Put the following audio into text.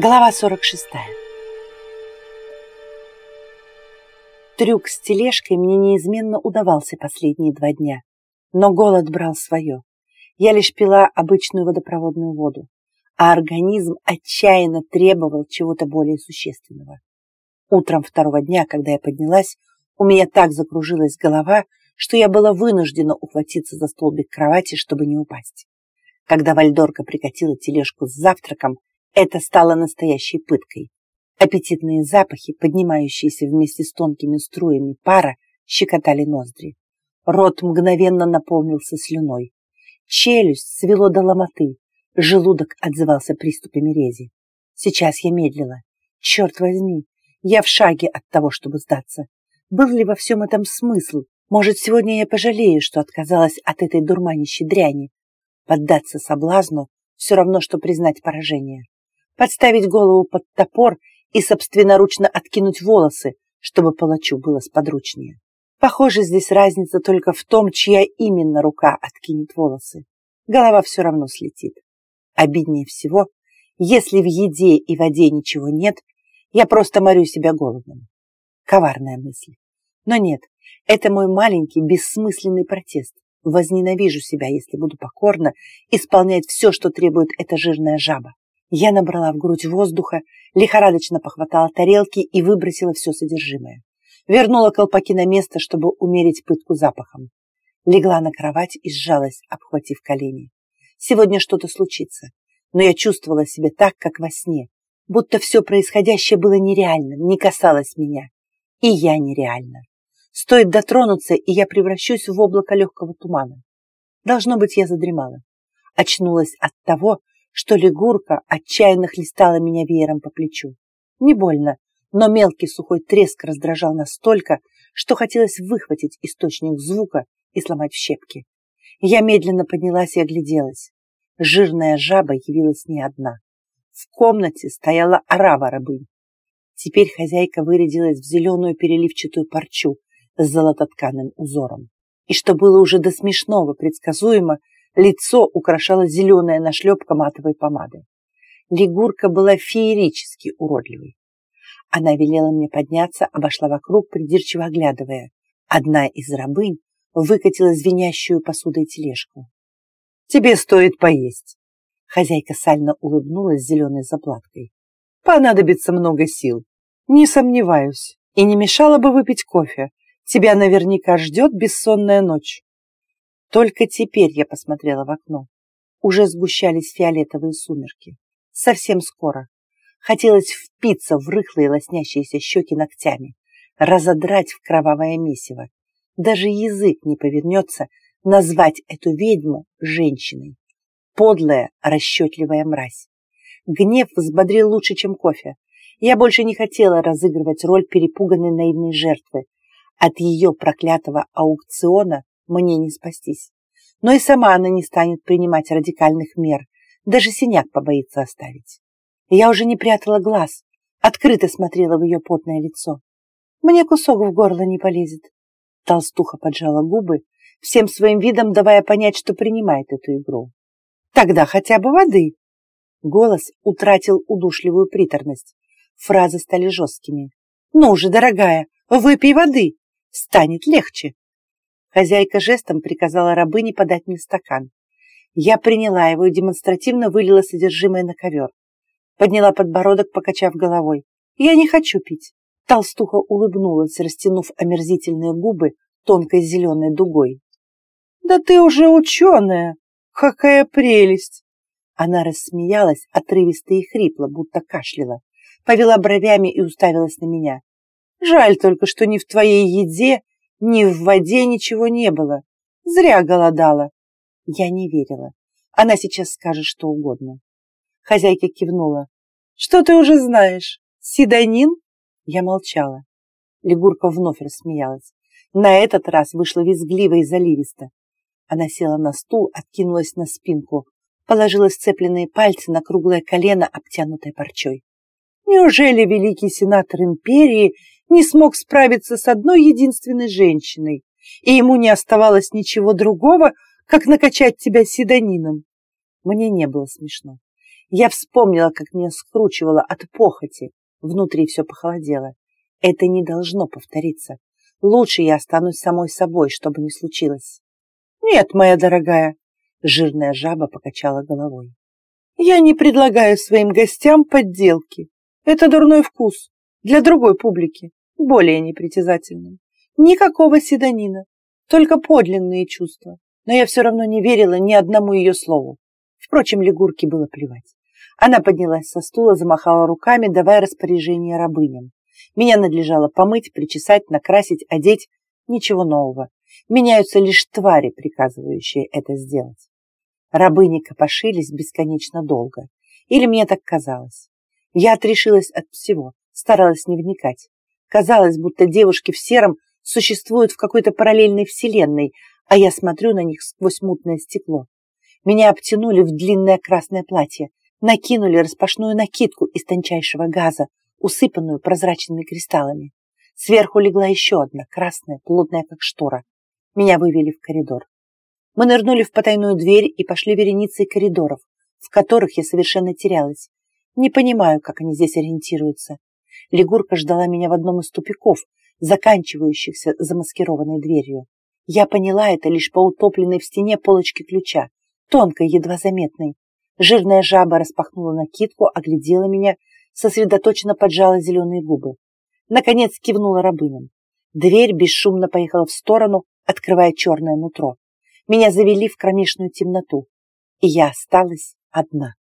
Глава 46. Трюк с тележкой мне неизменно удавался последние два дня, но голод брал свое. Я лишь пила обычную водопроводную воду, а организм отчаянно требовал чего-то более существенного. Утром второго дня, когда я поднялась, у меня так закружилась голова, что я была вынуждена ухватиться за столбик кровати, чтобы не упасть. Когда Вальдорка прикатила тележку с завтраком, это стало настоящей пыткой. Аппетитные запахи, поднимающиеся вместе с тонкими струями пара, щекотали ноздри. Рот мгновенно наполнился слюной. Челюсть свело до ломоты. Желудок отзывался приступами рези. Сейчас я медлила. Черт возьми, я в шаге от того, чтобы сдаться. Был ли во всем этом смысл? Может, сегодня я пожалею, что отказалась от этой дурманящей дряни? Поддаться соблазну все равно, что признать поражение подставить голову под топор и собственноручно откинуть волосы, чтобы палачу было сподручнее. Похоже, здесь разница только в том, чья именно рука откинет волосы. Голова все равно слетит. Обиднее всего, если в еде и воде ничего нет, я просто морю себя голодом. Коварная мысль. Но нет, это мой маленький бессмысленный протест. Возненавижу себя, если буду покорно исполнять все, что требует эта жирная жаба. Я набрала в грудь воздуха, лихорадочно похватала тарелки и выбросила все содержимое. Вернула колпаки на место, чтобы умерить пытку запахом. Легла на кровать и сжалась, обхватив колени. Сегодня что-то случится, но я чувствовала себя так, как во сне, будто все происходящее было нереальным, не касалось меня. И я нереальна. Стоит дотронуться, и я превращусь в облако легкого тумана. Должно быть, я задремала. Очнулась от того, что лягурка отчаянно хлестала меня веером по плечу. Не больно, но мелкий сухой треск раздражал настолько, что хотелось выхватить источник звука и сломать в щепки. Я медленно поднялась и огляделась. Жирная жаба явилась не одна. В комнате стояла орава рабынь. Теперь хозяйка вырядилась в зеленую переливчатую парчу с золототканым узором. И что было уже до смешного предсказуемо, Лицо украшала зеленая нашлепка матовой помады. Лигурка была феерически уродливой. Она велела мне подняться, обошла вокруг, придирчиво оглядывая. Одна из рабынь выкатила звенящую посудой тележку. «Тебе стоит поесть!» Хозяйка сально улыбнулась зеленой заплаткой. «Понадобится много сил. Не сомневаюсь. И не мешало бы выпить кофе. Тебя наверняка ждет бессонная ночь». Только теперь я посмотрела в окно. Уже сгущались фиолетовые сумерки. Совсем скоро. Хотелось впиться в рыхлые лоснящиеся щеки ногтями, разодрать в кровавое месиво. Даже язык не повернется назвать эту ведьму женщиной. Подлая, расчетливая мразь. Гнев взбодрил лучше, чем кофе. Я больше не хотела разыгрывать роль перепуганной наивной жертвы. От ее проклятого аукциона мне не спастись. Но и сама она не станет принимать радикальных мер, даже синяк побоится оставить. я уже не прятала глаз, открыто смотрела в ее потное лицо. Мне кусок в горло не полезет. Толстуха поджала губы, всем своим видом давая понять, что принимает эту игру. Тогда хотя бы воды. Голос утратил удушливую приторность. Фразы стали жесткими. Ну же, дорогая, выпей воды, станет легче. Хозяйка жестом приказала рабыне подать мне стакан. Я приняла его и демонстративно вылила содержимое на ковер. Подняла подбородок, покачав головой. «Я не хочу пить». Толстуха улыбнулась, растянув омерзительные губы тонкой зеленой дугой. «Да ты уже ученая! Какая прелесть!» Она рассмеялась, отрывисто и хрипло, будто кашляла, повела бровями и уставилась на меня. «Жаль только, что не в твоей еде ни в воде ничего не было. Зря голодала. Я не верила. Она сейчас скажет что угодно. Хозяйка кивнула. Что ты уже знаешь? Сидонин? Я молчала. Лягурка вновь рассмеялась. На этот раз вышла визгливо и заливисто. Она села на стул, откинулась на спинку, положила сцепленные пальцы на круглое колено, обтянутое парчой. Неужели великий сенатор империи не смог справиться с одной единственной женщиной, и ему не оставалось ничего другого, как накачать тебя седанином. Мне не было смешно. Я вспомнила, как меня скручивало от похоти. Внутри все похолодело. Это не должно повториться. Лучше я останусь самой собой, чтобы не случилось. Нет, моя дорогая, жирная жаба покачала головой. Я не предлагаю своим гостям подделки. Это дурной вкус для другой публики, более непритязательной. Никакого седанина, только подлинные чувства. Но я все равно не верила ни одному ее слову. Впрочем, лягурке было плевать. Она поднялась со стула, замахала руками, давая распоряжение рабыням. Меня надлежало помыть, причесать, накрасить, одеть. Ничего нового. Меняются лишь твари, приказывающие это сделать. Рабыни копошились бесконечно долго. Или мне так казалось. Я отрешилась от всего, старалась не вникать. Казалось, будто девушки в сером существуют в какой-то параллельной вселенной, а я смотрю на них сквозь мутное стекло. Меня обтянули в длинное красное платье, накинули распашную накидку из тончайшего газа, усыпанную прозрачными кристаллами. Сверху легла еще одна, красная, плотная, как штора. Меня вывели в коридор. Мы нырнули в потайную дверь и пошли вереницей коридоров, в которых я совершенно терялась. Не понимаю, как они здесь ориентируются. Лягурка ждала меня в одном из тупиков, заканчивающихся замаскированной дверью. Я поняла это лишь по утопленной в стене полочке ключа, тонкой, едва заметной. Жирная жаба распахнула накидку, оглядела меня, сосредоточенно поджала зеленые губы. Наконец кивнула рабыням. Дверь бесшумно поехала в сторону, открывая черное нутро. Меня завели в кромешную темноту, и я осталась одна.